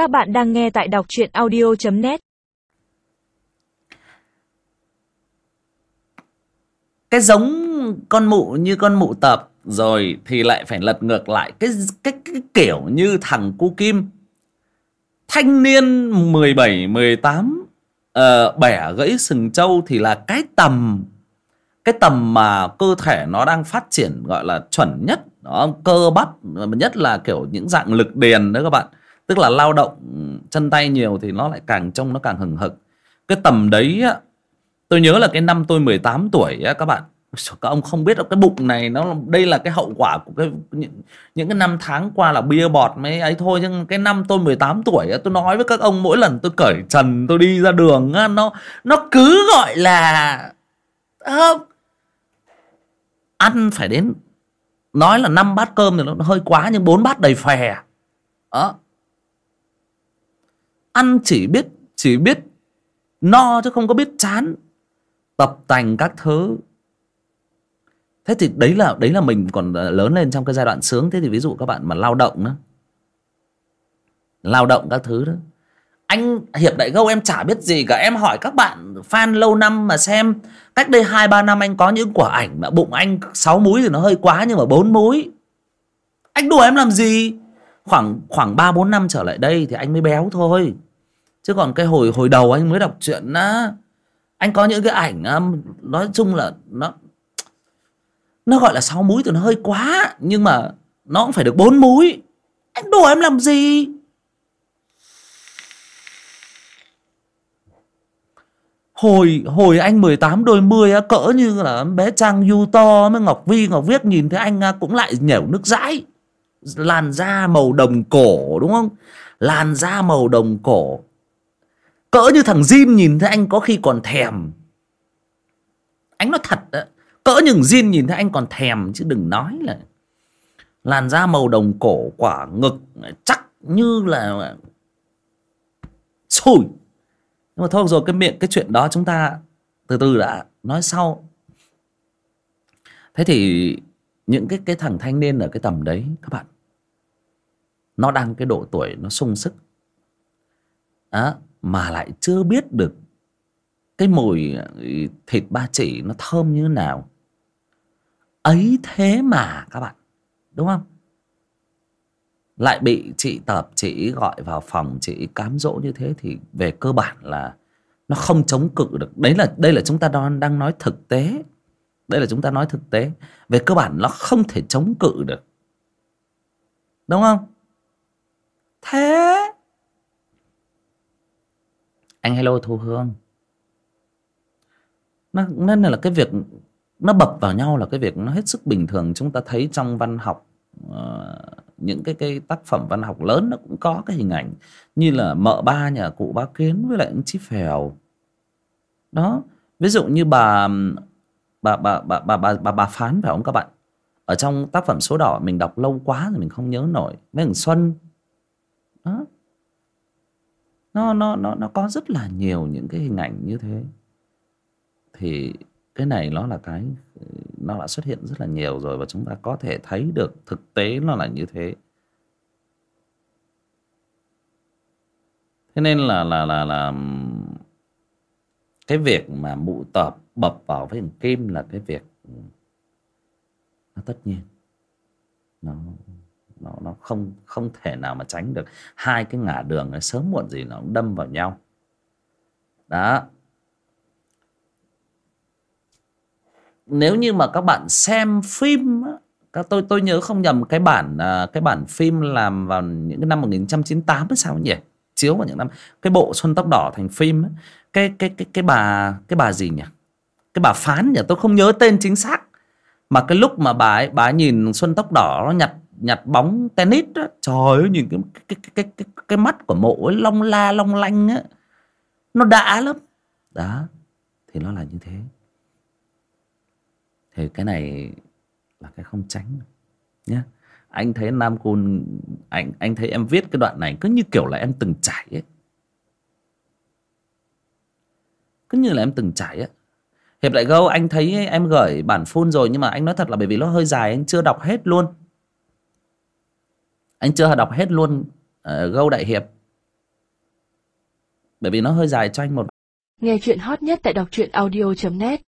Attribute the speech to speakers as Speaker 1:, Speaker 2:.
Speaker 1: Các bạn đang nghe tại đọc truyện audio.net
Speaker 2: cái giống con mụ như con mụ tập rồi thì lại phải lật ngược lại cái cái, cái kiểu như thằng cu kim. Thanh niên 17 18 uh, bẻ gãy sừng trâu thì là cái tầm cái tầm mà cơ thể nó đang phát triển gọi là chuẩn nhất đó, cơ bắp nhất là kiểu những dạng lực điền đó các bạn tức là lao động chân tay nhiều thì nó lại càng trông nó càng hừng hực. Cái tầm đấy tôi nhớ là cái năm tôi 18 tuổi á các bạn. Các ông không biết đâu cái bụng này nó đây là cái hậu quả của cái những, những cái năm tháng qua là bia bọt mấy ấy thôi. Nhưng cái năm tôi 18 tuổi tôi nói với các ông mỗi lần tôi cởi trần tôi đi ra đường nó nó cứ gọi là không ăn phải đến nói là năm bát cơm thì nó hơi quá nhưng bốn bát đầy phè. Đó ăn chỉ biết chỉ biết no chứ không có biết chán. Tập tành các thứ. Thế thì đấy là đấy là mình còn ờ, lớn lên trong cái giai đoạn sướng. Thế thì ví dụ các bạn mà lao động đó, lao động các thứ đó. Anh hiệp đại gâu em chả biết gì cả. Em hỏi các bạn fan lâu năm mà xem, cách đây hai, ba năm anh có những quả ảnh mà bụng anh sáu múi thì nó hơi quá nhưng mà bốn múi. Anh đùa em làm gì? Khoảng khoảng ba, bốn năm trở lại đây thì anh mới béo thôi chứ còn cái hồi hồi đầu anh mới đọc truyện á, anh có những cái ảnh um, nói chung là nó nó gọi là sáu múi thì nó hơi quá, nhưng mà nó cũng phải được bốn múi. Anh đùa em làm gì? Hồi hồi anh 18 đôi mươi á, cỡ như là bé Trang du to mới Ngọc Vi, Ngọc Viết nhìn thấy anh uh, cũng lại nhểu nước dãi. Làn da màu đồng cổ, đúng không? Làn da màu đồng cổ cỡ như thằng Jin nhìn thấy anh có khi còn thèm. Anh nói thật đó cỡ như Jin nhìn thấy anh còn thèm chứ đừng nói là làn da màu đồng cổ quả ngực chắc như là Xùi nhưng mà thôi rồi cái miệng cái chuyện đó chúng ta từ từ đã nói sau. Thế thì những cái cái thằng thanh niên ở cái tầm đấy các bạn nó đang cái độ tuổi nó sung sức. À, mà lại chưa biết được cái mùi ờ, thịt ba chỉ nó thơm như thế nào. Ấy thế mà, các bạn, đúng không? Lại bị chị tập chị gọi vào phòng chị cám dỗ như thế thì về cơ bản là nó không chống cự được. Đấy là, đây là chúng ta đang đang nói thực tế. Đây là chúng ta nói thực tế. Về cơ bản nó không thể chống cự được. Đúng không? Thế anh hello thu hương. Nó nên là cái việc nó bập vào nhau là cái việc nó hết sức bình thường. Chúng ta thấy trong văn học uh, những cái cái tác phẩm văn học lớn nó cũng có cái hình ảnh như là mợ ba nhà cụ ba kiến với lại ông chí phèo. Đó ví dụ như bà bà bà bà bà bà bà, bà phán phải không các bạn? Ở trong tác phẩm số đỏ mình đọc lâu quá rồi mình không nhớ nổi. Mấy thằng xuân. Đó nó nó nó nó có rất là nhiều những cái hình ảnh như thế. Thì cái này nó là cái, nó đã xuất hiện rất là nhiều rồi và chúng ta có thể thấy được thực tế nó là như thế. Thế nên là là là là cái việc mà mụ tập bập vào với thằng kim là cái việc nó tất nhiên. Nó nó nó không không thể nào mà tránh được. Hai cái ngả đường này sớm muộn gì nó cũng đâm vào nhau. Đó. Nếu như mà các bạn xem phim các tôi tôi nhớ không nhầm cái bản à, cái bản phim làm vào những cái năm 1998 hay sao nhỉ? Chiếu vào những năm, cái bộ xuân tóc đỏ thành phim cái cái cái cái bà cái bà gì nhỉ? Cái bà phán nhỉ? Tôi không nhớ tên chính xác. Mà cái lúc mà bà ấy bà ấy nhìn xuân tóc đỏ nó nhặt nhặt bóng tennis đó. Trời ơi nhìn cái cái cái cái cái, mắt của mộ ấy long la long lanh á. Nó đã lắm. Đó thì nó là như thế. Thì cái này là cái không tránh nhé anh thấy nam côn anh anh thấy em viết cái đoạn này cứ như kiểu là em từng trải ấy. Cứ như là em từng trải ấy hiệp lại gâu anh thấy em gửi bản full rồi nhưng mà anh nói thật là bởi vì nó hơi dài anh chưa đọc hết luôn anh chưa đọc hết luôn uh, gâu đại hiệp. Bởi vì nó hơi dài cho anh một
Speaker 1: nghe chuyện hot nhất tại đọc truyện audio.net